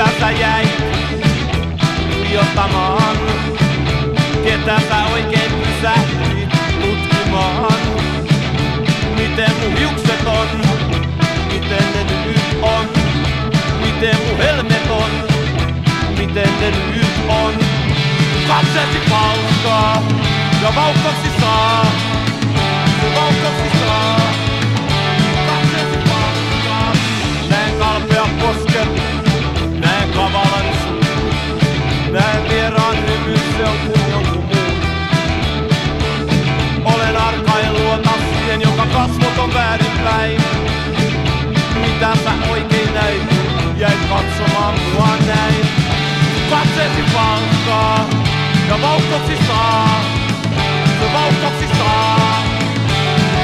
Ketä sä jäit jotamaan? Ketä sä oikein pysähdyit tutkimaan? Miten mun hiukset on? Miten ne nyt on? Miten mun helmet on? Miten ne nyt on? Katsesi paukkaa ja vauhkoksi saa. Katsomaan mua näin. Katseesi palkkaa ja vauhkoksi saa. Se vauhkoksi saa.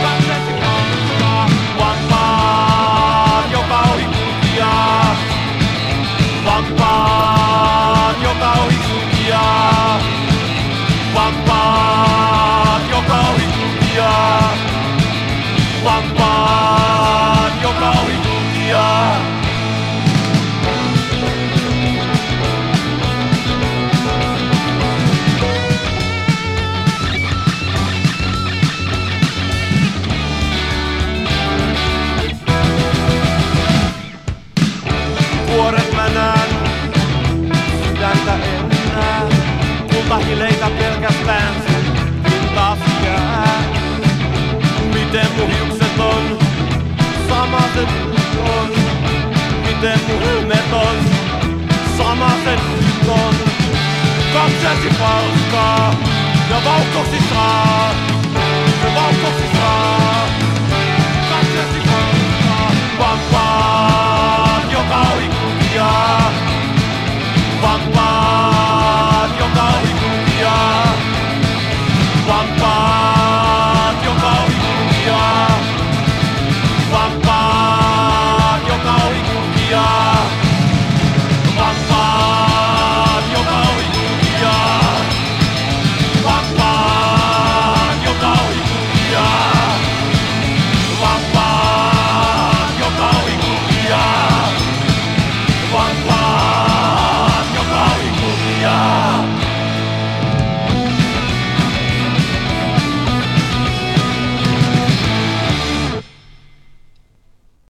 Katseesi palkkaa, vampaan, joka ohi kulkijaa. Vampaan, joka ohi kulkijaa. Vampaan, joka ohi kulkijaa. Vampaan, joka ohi kulkijaa. Kaksesi palkkaa ja vauhkoksi saa. Se vauhkoksi